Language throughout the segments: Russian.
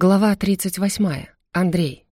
Глава 38. Андрей.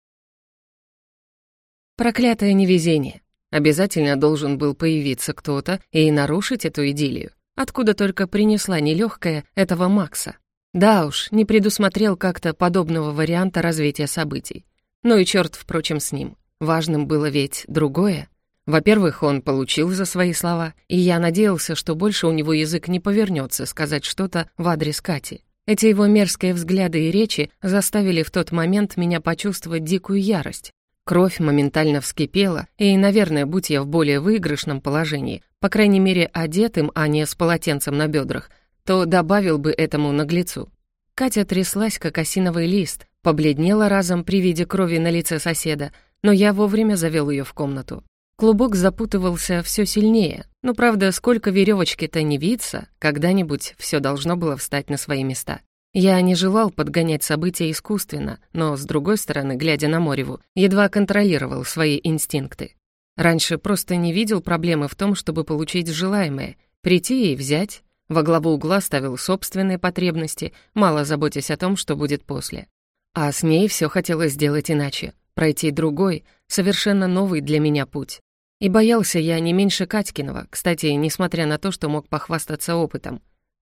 Проклятое невезение. Обязательно должен был появиться кто-то и нарушить эту идиллию. Откуда только принесла нелегкая этого Макса. Да уж, не предусмотрел как-то подобного варианта развития событий. Ну и черт, впрочем, с ним. Важным было ведь другое. Во-первых, он получил за свои слова, и я надеялся, что больше у него язык не повернется сказать что-то в адрес Кати. Эти его мерзкие взгляды и речи заставили в тот момент меня почувствовать дикую ярость. Кровь моментально вскипела, и, наверное, будь я в более выигрышном положении, по крайней мере, одетым, а не с полотенцем на бедрах, то добавил бы этому наглецу. Катя тряслась, как осиновый лист, побледнела разом при виде крови на лице соседа, но я вовремя завел ее в комнату. Клубок запутывался все сильнее. Но правда, сколько веревочки-то не виться, когда-нибудь все должно было встать на свои места. Я не желал подгонять события искусственно, но, с другой стороны, глядя на Мореву, едва контролировал свои инстинкты. Раньше просто не видел проблемы в том, чтобы получить желаемое, прийти и взять. Во главу угла ставил собственные потребности, мало заботясь о том, что будет после. А с ней все хотелось сделать иначе, пройти другой, совершенно новый для меня путь. И боялся я не меньше Катькиного, кстати, несмотря на то, что мог похвастаться опытом.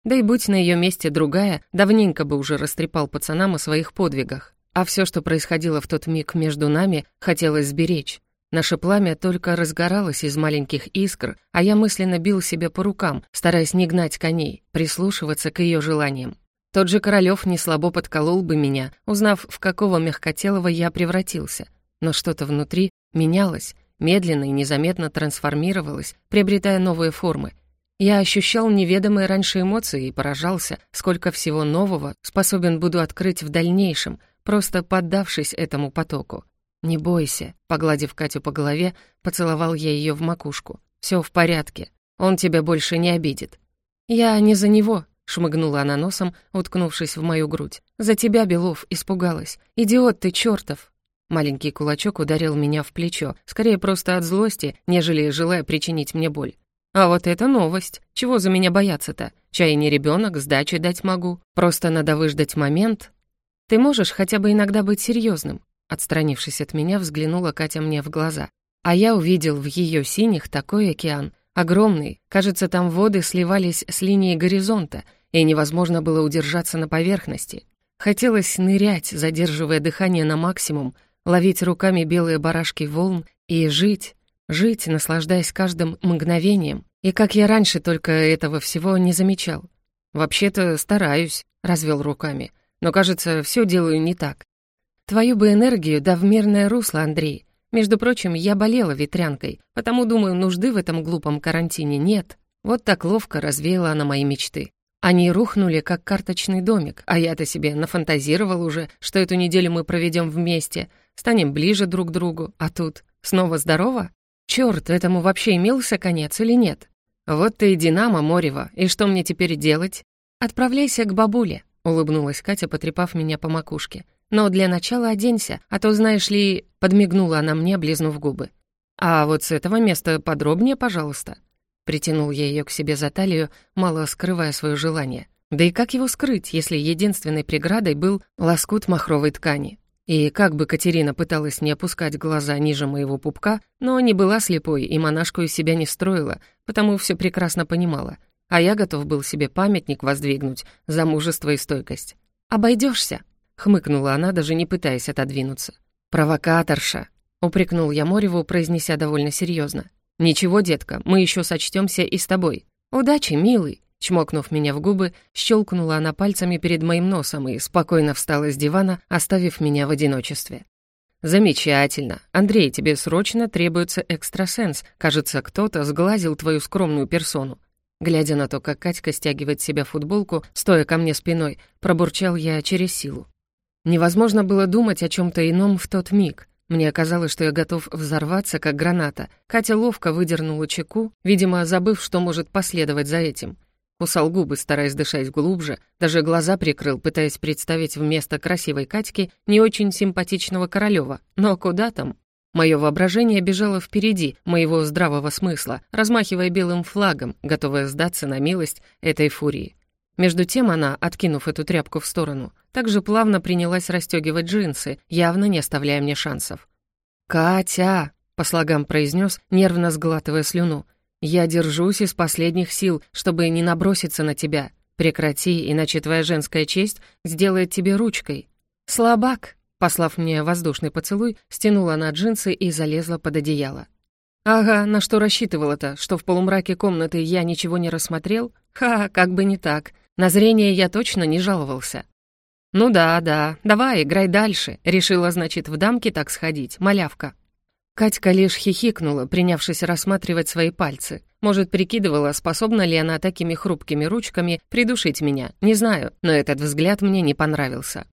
Да и будь на ее месте другая, давненько бы уже растрепал пацанам о своих подвигах. А все, что происходило в тот миг между нами, хотелось сберечь. Наше пламя только разгоралось из маленьких искр, а я мысленно бил себя по рукам, стараясь не гнать коней, прислушиваться к ее желаниям. Тот же Королёв не слабо подколол бы меня, узнав, в какого мягкотелого я превратился. Но что-то внутри менялось, медленно и незаметно трансформировалось, приобретая новые формы. Я ощущал неведомые раньше эмоции и поражался, сколько всего нового способен буду открыть в дальнейшем, просто поддавшись этому потоку. «Не бойся», — погладив Катю по голове, поцеловал я ее в макушку. «Все в порядке, он тебя больше не обидит». «Я не за него», — шмыгнула она носом, уткнувшись в мою грудь. «За тебя, Белов, испугалась. Идиот ты чертов!» Маленький кулачок ударил меня в плечо, скорее просто от злости, нежели желая причинить мне боль. А вот это новость. Чего за меня бояться-то? Чай не ребенок, сдачи дать могу. Просто надо выждать момент. Ты можешь хотя бы иногда быть серьезным. Отстранившись от меня, взглянула Катя мне в глаза. А я увидел в ее синих такой океан, огромный, кажется, там воды сливались с линией горизонта, и невозможно было удержаться на поверхности. Хотелось нырять, задерживая дыхание на максимум, ловить руками белые барашки волн и жить, жить, наслаждаясь каждым мгновением. И как я раньше только этого всего не замечал. «Вообще-то стараюсь», — развел руками, «но, кажется, все делаю не так. Твою бы энергию да в мирное русло, Андрей. Между прочим, я болела ветрянкой, потому, думаю, нужды в этом глупом карантине нет. Вот так ловко развеяла она мои мечты. Они рухнули, как карточный домик, а я-то себе нафантазировал уже, что эту неделю мы проведем вместе, станем ближе друг к другу, а тут снова здорово? Чёрт, этому вообще имелся конец или нет? Вот ты и Динамо, Морева, и что мне теперь делать? Отправляйся к бабуле, улыбнулась Катя, потрепав меня по макушке. Но для начала оденься, а то, знаешь ли, подмигнула она мне, облизнув губы. А вот с этого места подробнее, пожалуйста. Притянул я ее к себе за талию, мало скрывая свое желание. Да и как его скрыть, если единственной преградой был лоскут махровой ткани? И как бы Катерина пыталась не опускать глаза ниже моего пупка, но не была слепой и монашку из себя не строила, потому все прекрасно понимала. А я готов был себе памятник воздвигнуть за мужество и стойкость. Обойдешься, хмыкнула она, даже не пытаясь отодвинуться. «Провокаторша!» — упрекнул я Мореву, произнеся довольно серьезно. «Ничего, детка, мы еще сочтемся и с тобой. Удачи, милый!» Чмокнув меня в губы, щелкнула она пальцами перед моим носом и спокойно встала с дивана, оставив меня в одиночестве. «Замечательно. Андрей, тебе срочно требуется экстрасенс. Кажется, кто-то сглазил твою скромную персону». Глядя на то, как Катька стягивает себя футболку, стоя ко мне спиной, пробурчал я через силу. Невозможно было думать о чем то ином в тот миг. Мне казалось, что я готов взорваться, как граната. Катя ловко выдернула чеку, видимо, забыв, что может последовать за этим. Кусал губы, стараясь дышать глубже, даже глаза прикрыл, пытаясь представить вместо красивой Катьки не очень симпатичного Королёва. Но куда там? Мое воображение бежало впереди моего здравого смысла, размахивая белым флагом, готовое сдаться на милость этой фурии. Между тем она, откинув эту тряпку в сторону, также плавно принялась расстегивать джинсы, явно не оставляя мне шансов. «Катя!» — по слогам произнес, нервно сглатывая слюну. «Я держусь из последних сил, чтобы не наброситься на тебя. Прекрати, иначе твоя женская честь сделает тебе ручкой». «Слабак!» — послав мне воздушный поцелуй, стянула на джинсы и залезла под одеяло. «Ага, на что рассчитывала-то, что в полумраке комнаты я ничего не рассмотрел? Ха, как бы не так. На зрение я точно не жаловался. «Ну да, да, давай, играй дальше», — решила, значит, в дамке так сходить, малявка. Катька лишь хихикнула, принявшись рассматривать свои пальцы. Может, прикидывала, способна ли она такими хрупкими ручками придушить меня, не знаю, но этот взгляд мне не понравился.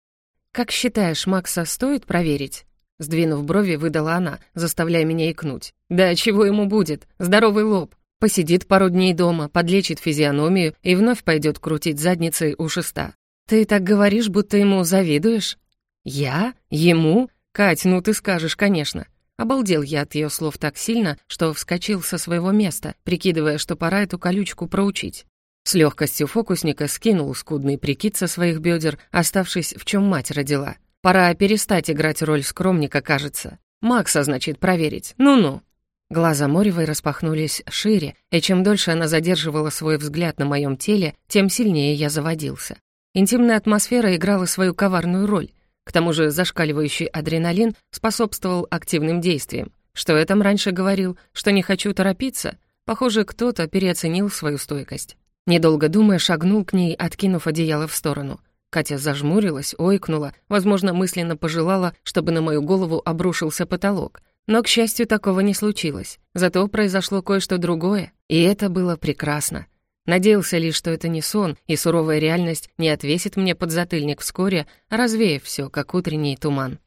«Как считаешь, Макса стоит проверить?» Сдвинув брови, выдала она, заставляя меня икнуть. «Да чего ему будет? Здоровый лоб. Посидит пару дней дома, подлечит физиономию и вновь пойдет крутить задницей у шеста. Ты так говоришь, будто ему завидуешь? Я? Ему? Кать, ну ты скажешь, конечно. Обалдел я от ее слов так сильно, что вскочил со своего места, прикидывая, что пора эту колючку проучить. С легкостью фокусника скинул скудный прикид со своих бедер, оставшись в чем мать родила. Пора перестать играть роль скромника, кажется. Макса, значит, проверить. Ну-ну. Глаза Моревой распахнулись шире, и чем дольше она задерживала свой взгляд на моем теле, тем сильнее я заводился. Интимная атмосфера играла свою коварную роль. К тому же зашкаливающий адреналин способствовал активным действиям. Что я там раньше говорил, что не хочу торопиться? Похоже, кто-то переоценил свою стойкость. Недолго думая, шагнул к ней, откинув одеяло в сторону. Катя зажмурилась, ойкнула, возможно, мысленно пожелала, чтобы на мою голову обрушился потолок — но, к счастью, такого не случилось. Зато произошло кое-что другое, и это было прекрасно. Надеялся лишь, что это не сон, и суровая реальность не отвесит мне подзатыльник вскоре, развеяв все, как утренний туман.